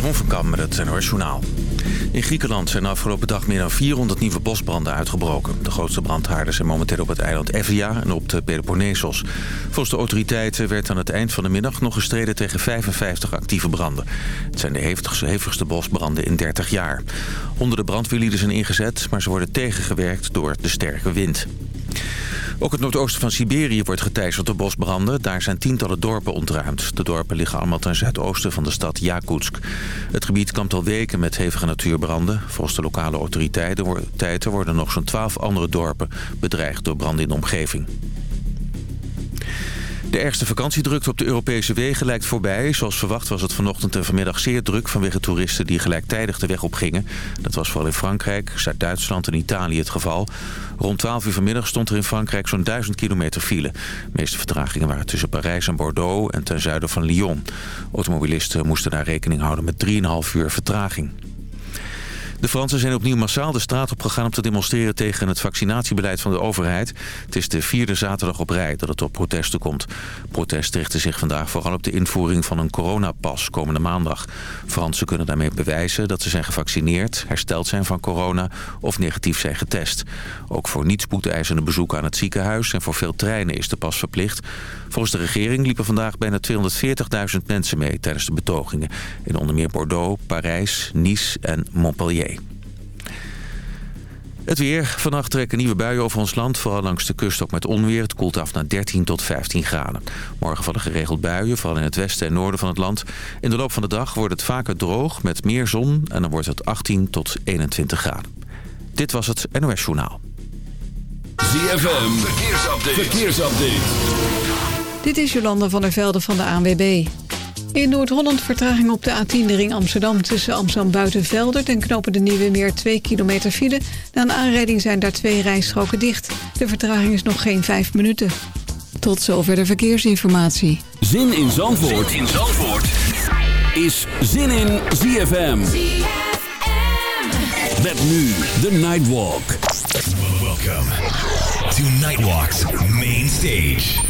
Jeroen van Kam met het NOS Journaal. In Griekenland zijn afgelopen dag meer dan 400 nieuwe bosbranden uitgebroken. De grootste brandhaarden zijn momenteel op het eiland Evia en op de Peloponnesos. Volgens de autoriteiten werd aan het eind van de middag nog gestreden tegen 55 actieve branden. Het zijn de hevigste, hevigste bosbranden in 30 jaar. Honderden brandweerlieden zijn ingezet, maar ze worden tegengewerkt door de sterke wind. Ook het noordoosten van Siberië wordt geteisterd door bosbranden. Daar zijn tientallen dorpen ontruimd. De dorpen liggen allemaal ten zuidoosten van de stad Yakutsk. Het gebied kampt al weken met hevige natuurbranden. Volgens de lokale autoriteiten worden nog zo'n twaalf andere dorpen bedreigd door branden in de omgeving. De ergste vakantiedrukte op de Europese wegen lijkt voorbij. Zoals verwacht was het vanochtend en vanmiddag zeer druk vanwege toeristen die gelijktijdig de weg opgingen. Dat was vooral in Frankrijk, Zuid-Duitsland en Italië het geval. Rond 12 uur vanmiddag stond er in Frankrijk zo'n 1000 kilometer file. De meeste vertragingen waren tussen Parijs en Bordeaux en ten zuiden van Lyon. Automobilisten moesten daar rekening houden met 3,5 uur vertraging. De Fransen zijn opnieuw massaal de straat op gegaan om te demonstreren tegen het vaccinatiebeleid van de overheid. Het is de vierde zaterdag op rij dat het op protesten komt. Protest richtte zich vandaag vooral op de invoering van een coronapas komende maandag. Fransen kunnen daarmee bewijzen dat ze zijn gevaccineerd, hersteld zijn van corona of negatief zijn getest. Ook voor niet spoedeisende bezoeken aan het ziekenhuis en voor veel treinen is de pas verplicht. Volgens de regering liepen vandaag bijna 240.000 mensen mee tijdens de betogingen. In onder meer Bordeaux, Parijs, Nice en Montpellier. Het weer. Vannacht trekken nieuwe buien over ons land. Vooral langs de kust ook met onweer. Het koelt af naar 13 tot 15 graden. Morgen vallen geregeld buien, vooral in het westen en noorden van het land. In de loop van de dag wordt het vaker droog met meer zon. En dan wordt het 18 tot 21 graden. Dit was het NOS Journaal. ZFM. Verkeersupdate. Dit is Jolanda van der Velde van de ANWB. In Noord-Holland vertraging op de A10 de ring Amsterdam... tussen Amsterdam Buitenveldert en knopen de Nieuwe Meer 2 kilometer file. Na een aanrijding zijn daar twee rijstroken dicht. De vertraging is nog geen 5 minuten. Tot zover de verkeersinformatie. Zin in Zandvoort, zin in Zandvoort. is Zin in ZFM. Met nu de Nightwalk. Welcome to Nightwalk's main stage.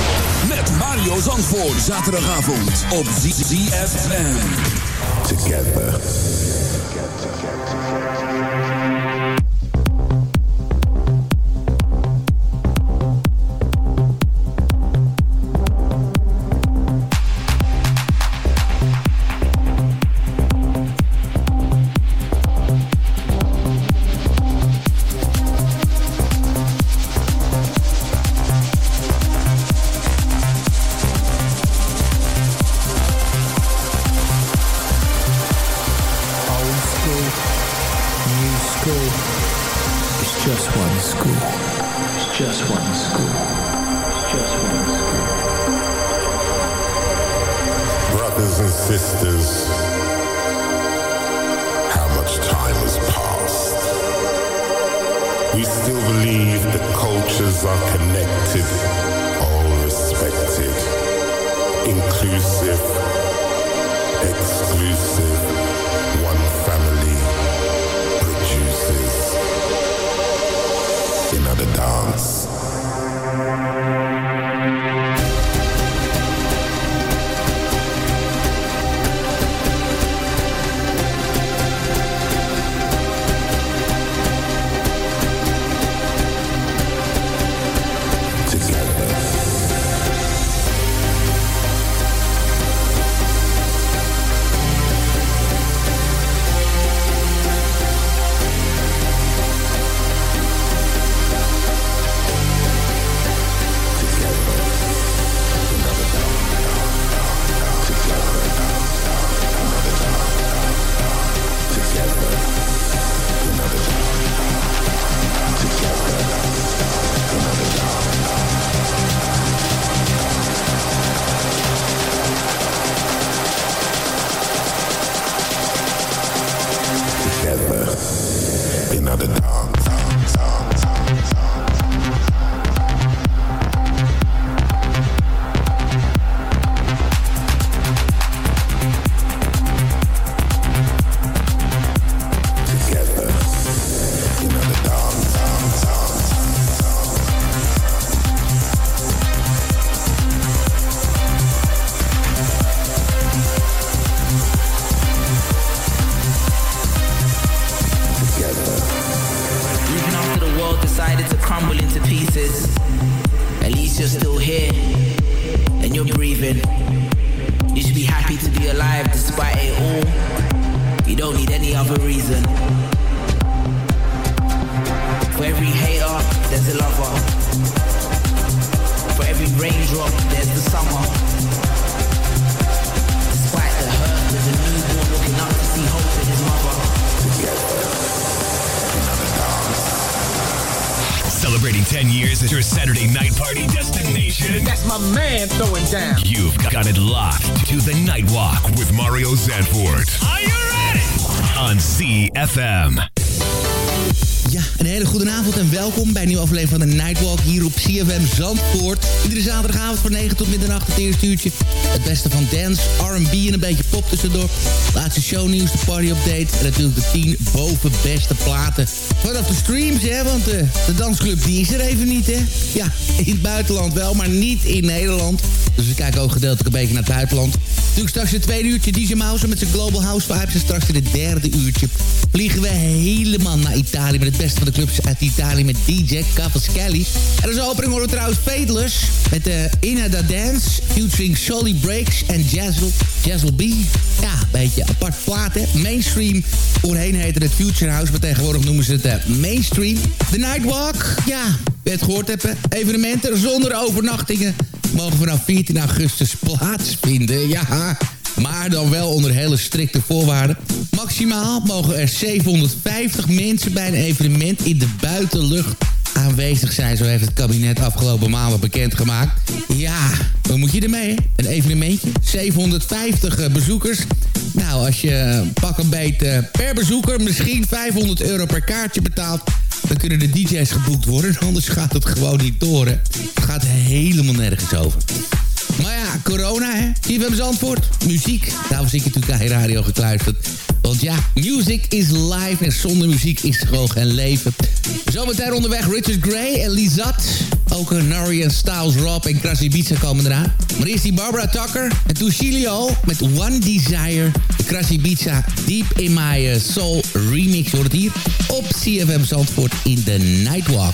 Mario Zandvoort. Zaterdagavond op ZFM. Together. Old tot middernacht het eerste uurtje. Het beste van dance, R&B en een beetje pop tussendoor. Laatste shownieuws, de party update en natuurlijk de 10 boven beste platen. Vanaf de streams, hè, want de, de dansclub die is er even niet, hè. Ja, in het buitenland wel, maar niet in Nederland. Dus we kijken ook gedeeltelijk een beetje naar het buitenland. Natuurlijk straks het tweede uurtje DJ Mouse met zijn Global House Vibes. En straks in het derde uurtje vliegen we helemaal naar Italië... met het beste van de clubs uit Italië met DJ Cavaschelli. En als opening horen we trouwens Fadeless met de Inna Da Dance... featuring Solly Breaks en Jazzle, Jazzle B. Ja, een beetje apart plaat, hè. Mainstream. Voorheen heette het Future House, maar tegenwoordig noemen ze het uh, Mainstream. The Nightwalk, ja, het gehoord hebben. Evenementen zonder overnachtingen mogen vanaf 14 augustus plaatsvinden. Ja, maar dan wel onder hele strikte voorwaarden. Maximaal mogen er 750 mensen bij een evenement in de buitenlucht aanwezig zijn. Zo heeft het kabinet afgelopen maanden bekendgemaakt. Ja, wat moet je ermee? Een evenementje, 750 bezoekers. Nou, als je pak een beet per bezoeker misschien 500 euro per kaartje betaalt... dan kunnen de DJ's geboekt worden. Anders gaat het gewoon niet door. Het gaat helemaal nergens over. Corona, hè. CFM Zandvoort. Muziek. Daarom zit ik natuurlijk aan radio gekluisterd. Want ja, music is live en zonder muziek is gewoon geen leven. Zometeen onderweg Richard Gray en Lizat. Ook Nari en Styles Rob en Krasibica komen eraan. Maar eerst die Barbara Tucker en Tushilio met One Desire. De Krasibica Deep in My Soul remix. wordt het hier op CFM Zandvoort in the Nightwalk.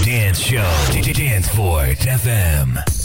on air dance show. Danceport FM.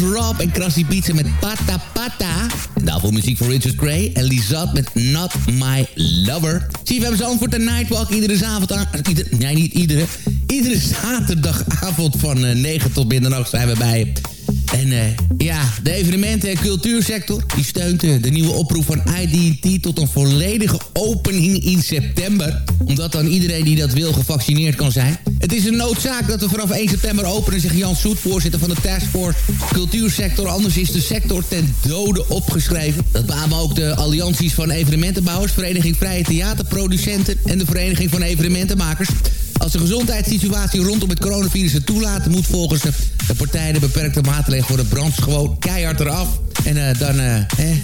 Rob en Krassi Pizza met Pata Pata. En daarvoor muziek van Richard Gray en Lizat met Not My Lover. CFM Zandvoort en Nightwalk iedere avond aan... Ieder, nee, niet iedere. Iedere zaterdagavond van uh, 9 tot middernacht zijn we bij en uh, ja, de evenementen- en cultuursector... die steunt uh, de nieuwe oproep van IDT tot een volledige opening in september. Omdat dan iedereen die dat wil gevaccineerd kan zijn. Het is een noodzaak dat we vanaf 1 september openen... zegt Jan Soet, voorzitter van de Taskforce Cultuursector. Anders is de sector ten dode opgeschreven. Dat beamen ook de allianties van evenementenbouwers... Vereniging Vrije Theaterproducenten... en de Vereniging van Evenementenmakers... Als de gezondheidssituatie rondom het coronavirus het toelaat... moet volgens de, de partij de beperkte maatregelen voor de gewoon keihard eraf. En uh, dan eh,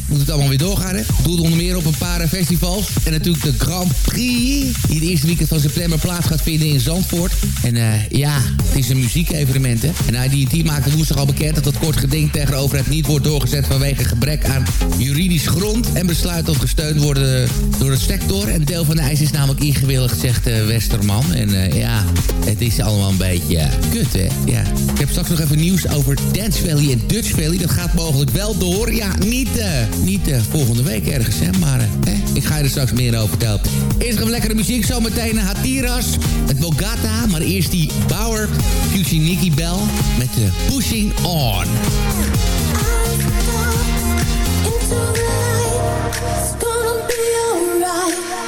moet het allemaal weer doorgaan. Hè? Doet onder meer op een paar festivals. En natuurlijk de Grand Prix. Die het eerste weekend van september plaats gaat vinden in Zandvoort. En uh, ja, het is een muziekevenement. Hè? En IDT maakte woensdag al bekend dat dat kort geding tegenover het niet wordt doorgezet vanwege gebrek aan juridisch grond. En besluit tot gesteund worden door het sector. En deel van de eis is namelijk ingewilligd, zegt Westerman. En ja, het is allemaal een beetje kut, hè. Ja. Ik heb straks nog even nieuws over Dance Valley en Dutch Valley. Dat gaat mogelijk wel door hoor. Ja, niet, uh, niet eh, volgende week ergens, hè. Maar eh, ik ga je er straks meer over vertellen. Eerst een lekkere muziek. Zometeen Hatiras, het Bogata. Maar eerst die Bauer, Future Nicky Bell met de Pushing On. Gonna be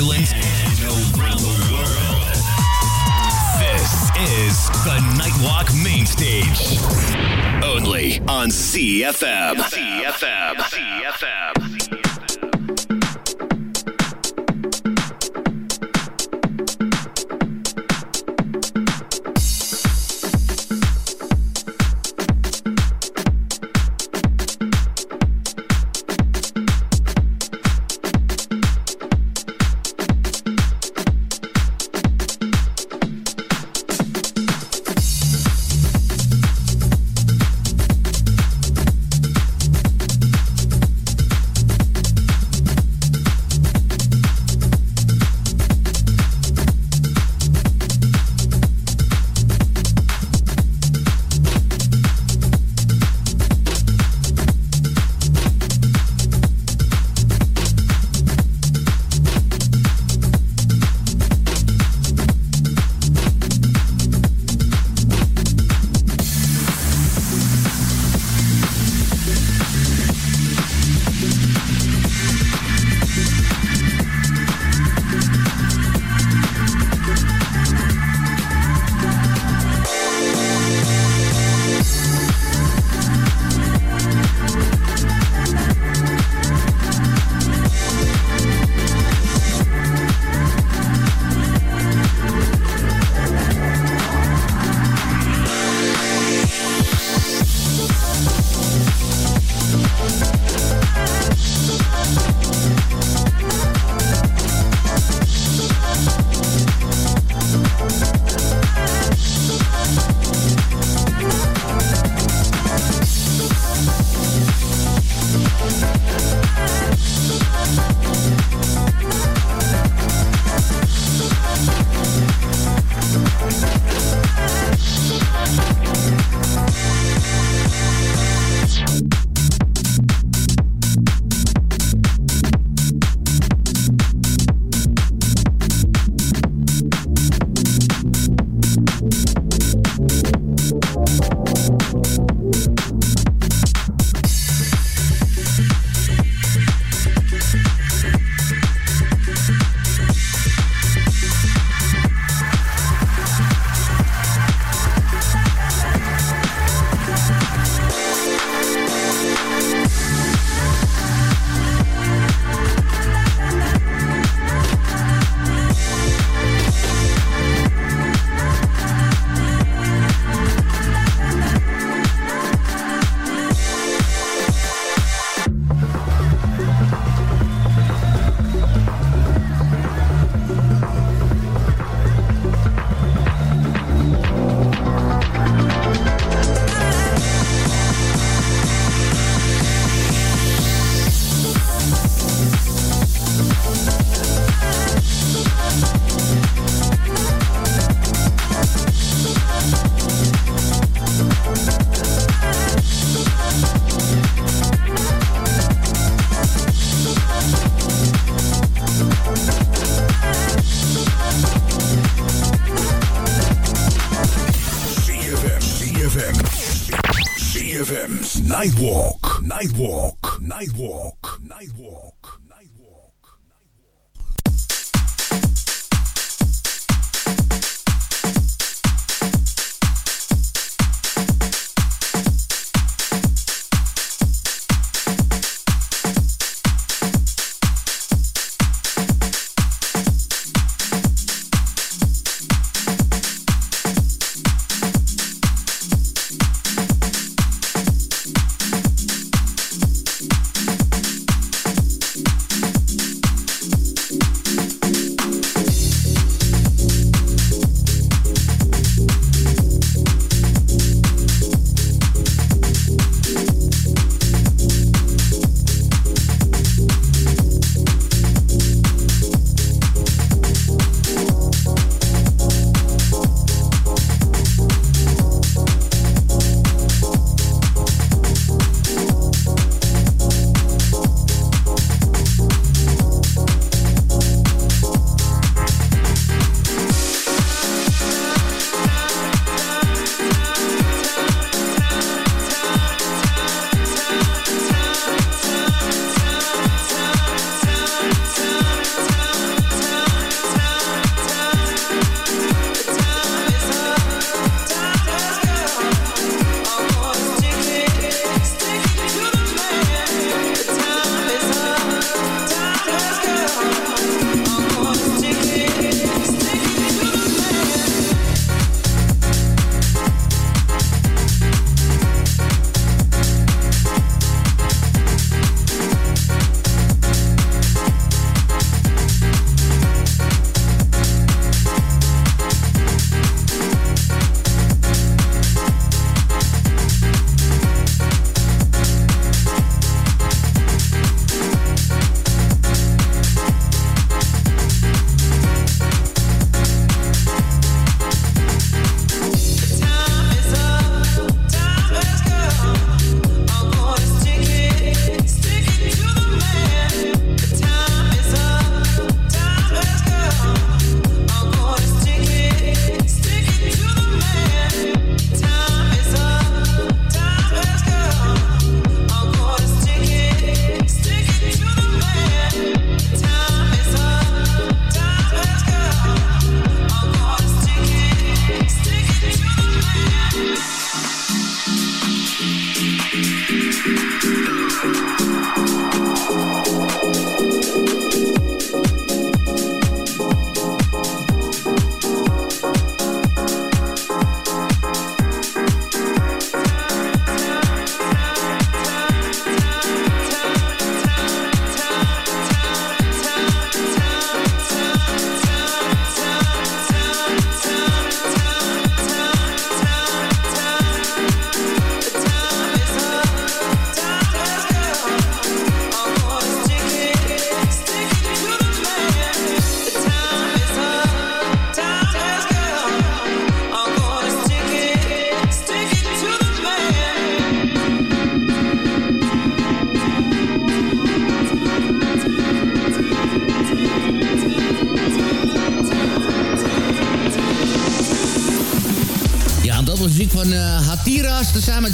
Sidewalk.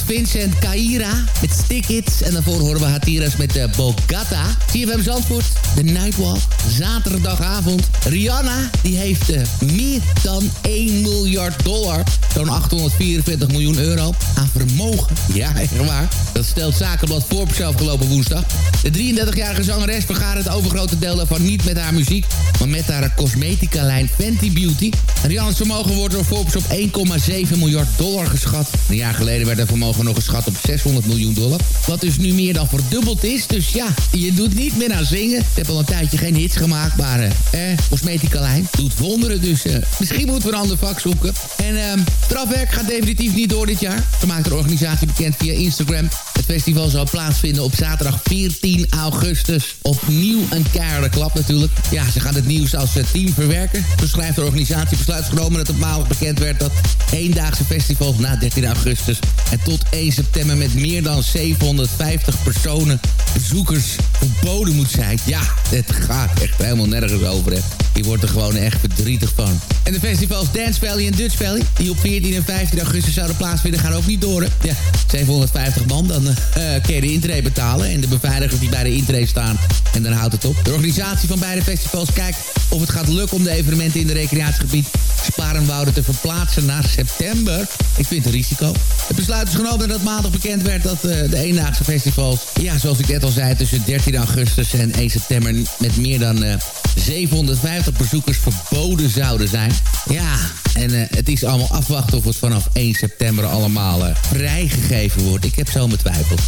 Vincent Kaira met Stick. En daarvoor horen we Hatiras met uh, Bogata. CFM Zandvoort, de Nightwalk, zaterdagavond. Rihanna, die heeft uh, meer dan 1 miljard dollar, zo'n 844 miljoen euro, aan vermogen. Ja, echt waar. Dat stelt Zakenblad Forbes afgelopen woensdag. De 33-jarige zangeres vergaat het overgrote deel daarvan niet met haar muziek, maar met haar cosmetica-lijn Fenty Beauty. Rihanna's vermogen wordt door Forbes op 1,7 miljard dollar geschat. Een jaar geleden werd het vermogen nog geschat op 600 miljoen dollar. Wat dus nu meer dan verdubbeld is. Dus ja, je doet niet meer aan zingen. Ik heb al een tijdje geen hits gemaakt, maar eh, eh cosmetica-lijn doet wonderen. Dus eh, misschien moeten we een ander vak zoeken. En eh, gaat definitief niet door dit jaar. Ze maakt de organisatie bekend via Instagram. Festival zal plaatsvinden op zaterdag 14 augustus. Opnieuw een keiharde klap natuurlijk. Ja, ze gaan het nieuws als eh, team verwerken. Zo schrijft de organisatie besluit genomen dat het maandag bekend werd... dat eendaagse festivals na 13 augustus en tot 1 september... met meer dan 750 personen bezoekers verboden moet zijn. Ja, het gaat echt helemaal nergens over. Hè. Die wordt er gewoon echt verdrietig van. En de festivals Dance Valley en Dutch Valley... die op 14 en 15 augustus zouden plaatsvinden... gaan ook niet door. Ja, 750 man, dan uh, kun je de intree betalen. En de beveiligers die bij de intree staan... en dan houdt het op. De organisatie van beide festivals kijkt of het gaat lukken... om de evenementen in de recreatiegebied Sparenwouden te verplaatsen naar september. Ik vind het een risico. Het besluit is genomen dat maandag bekend werd... dat uh, de eendaagse festivals, ja, zoals ik net al zei... tussen 13 augustus en 1 september... met meer dan... Uh, 750 bezoekers verboden zouden zijn. Ja, en uh, het is allemaal afwachten of het vanaf 1 september allemaal uh, vrijgegeven wordt. Ik heb zo mijn twijfels.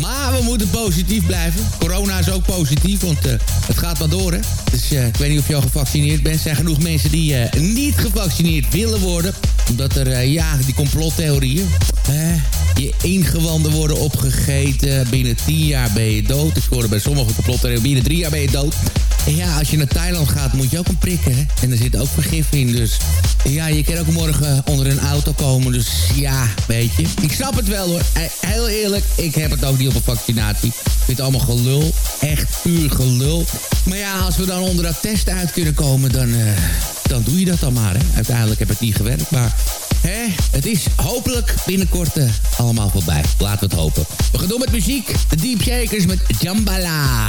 Maar we moeten positief blijven. Corona is ook positief, want uh, het gaat maar door, hè. Dus ik weet niet of je al gevaccineerd bent. Er zijn genoeg mensen die niet gevaccineerd willen worden. Omdat er, ja, die complottheorieën... je ingewanden worden opgegeten. Binnen 10 jaar ben je dood. Ik hoorde bij sommige complottheorieën binnen 3 jaar ben je dood. En ja, als je naar Thailand gaat, moet je ook een prikken, hè. En er zit ook vergif in, dus... Ja, je kan ook morgen onder een auto komen, dus ja, weet je. Ik snap het wel, hoor. Heel eerlijk, ik heb het ook niet op een vaccinatie. Ik vind het allemaal gelul. Echt puur gelul. Maar ja, als we dan onder dat test uit kunnen komen, dan, uh, dan doe je dat dan maar, hè. Uiteindelijk heb het niet gewerkt, maar... Hè, het is hopelijk binnenkort allemaal voorbij. Laten we het hopen. We gaan door met muziek. De Deep Shakers met Jambala.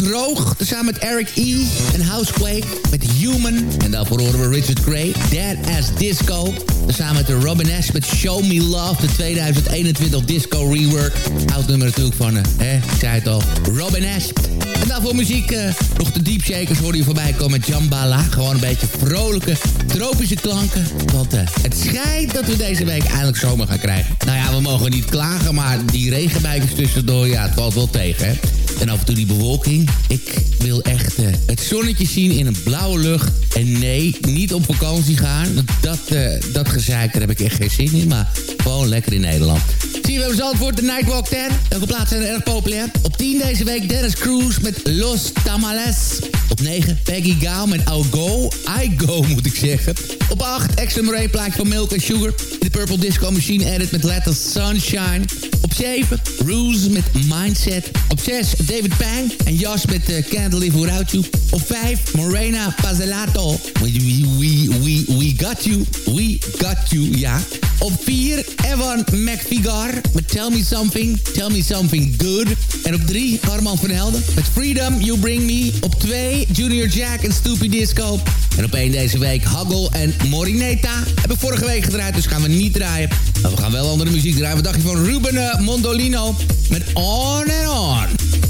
was Roog, samen met Eric E. en Housequake met Human. En daarvoor horen we Richard Gray, Dead as Disco. Samen met Robin S. met Show Me Love, de 2021 disco rework. Oud nummer natuurlijk van, uh, hè, ik zei het al, Robin S. En daarvoor muziek, uh, nog de Deep Shakers hoor je voorbij komen met Jambala. Gewoon een beetje vrolijke, tropische klanken. Want uh, het schijnt dat we deze week eindelijk zomer gaan krijgen. Nou ja, we mogen niet klagen, maar die regenbijkers tussendoor, ja, het valt wel tegen, hè. En af en toe die bewolking. Ik wil echt uh, het zonnetje zien in een blauwe lucht. En nee, niet op vakantie gaan. Dat, uh, dat gezeik, daar heb ik echt geen zin in. Maar gewoon lekker in Nederland. Zie we antwoord de Nightwalk 10. Welke plaatsen zijn erg populair? Op 10 deze week Dennis Cruz met Los Tamales. Op 9 Peggy Gao met I'll Go. I Go moet ik zeggen. Op 8 Extra plaatje van Milk and Sugar. De Purple Disco Machine edit met Let the Sunshine. Op 7 Ruse met Mindset. Op 6 David Pang en Jas met uh, Can't Live Without You. Op 5 Morena Pazelato. We, we, we, we got you. We got you, ja. Op 4 Evan McVigar met Tell Me Something. Tell Me Something Good. En op 3 Arman van Helden met Freedom You Bring Me. Op 2 Junior Jack en Stupid Disco. En op 1 deze week Huggle en Morineta. Hebben we vorige week gedraaid, dus gaan we niet draaien. Maar we gaan wel andere muziek draaien. Wat dacht je van Ruben uh, Mondolino met On and On.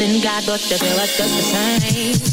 Believe in God, but they feel us just the same.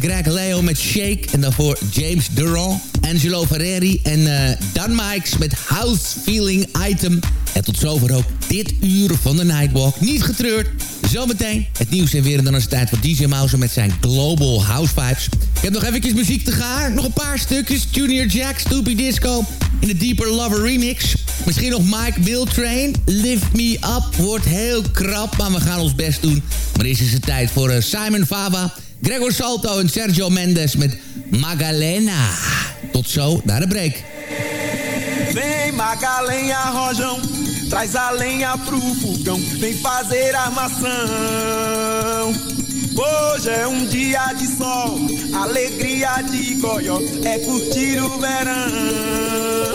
Greg Leo met Shake. En daarvoor James Durant, Angelo Ferreri en uh, Dan Mikes met House Feeling Item. En tot zover ook dit uur van de Nightwalk. Niet getreurd. Zometeen het nieuws en weer. En dan is het tijd voor DJ Mouse met zijn Global House Vibes. Ik heb nog even muziek te gaan. Nog een paar stukjes. Junior Jack, Stoopy Disco in de Deeper Lover remix. Misschien nog Mike Biltrain. Lift Me Up wordt heel krap, maar we gaan ons best doen. Maar is het tijd voor uh, Simon Fava Gregor Salto en Sergio Mendes met Magalena. Tot zo, naar de break. Vem Magalena Rojão, traz a lenha pro fogão, vem fazer armação. Hoje é um dia de sol, alegria de goió, é curtir o verão.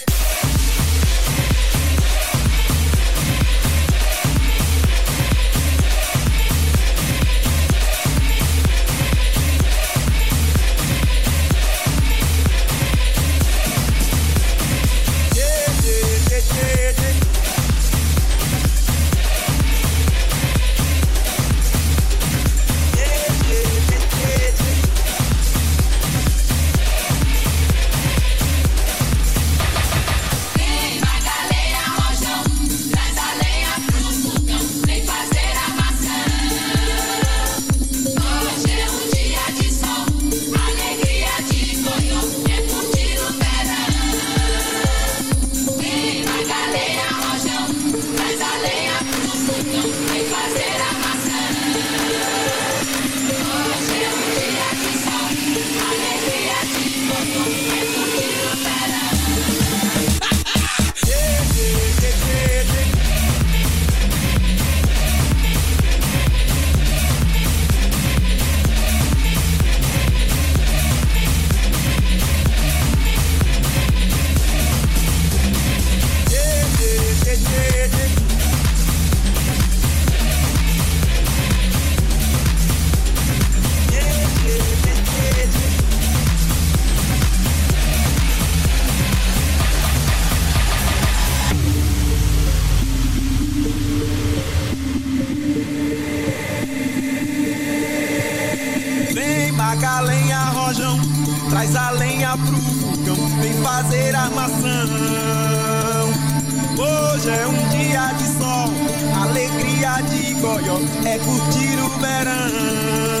Traz a lenha pro fogão, vem fazer armação. Hoje é um dia de sol, alegria de goió, é curtir o verão.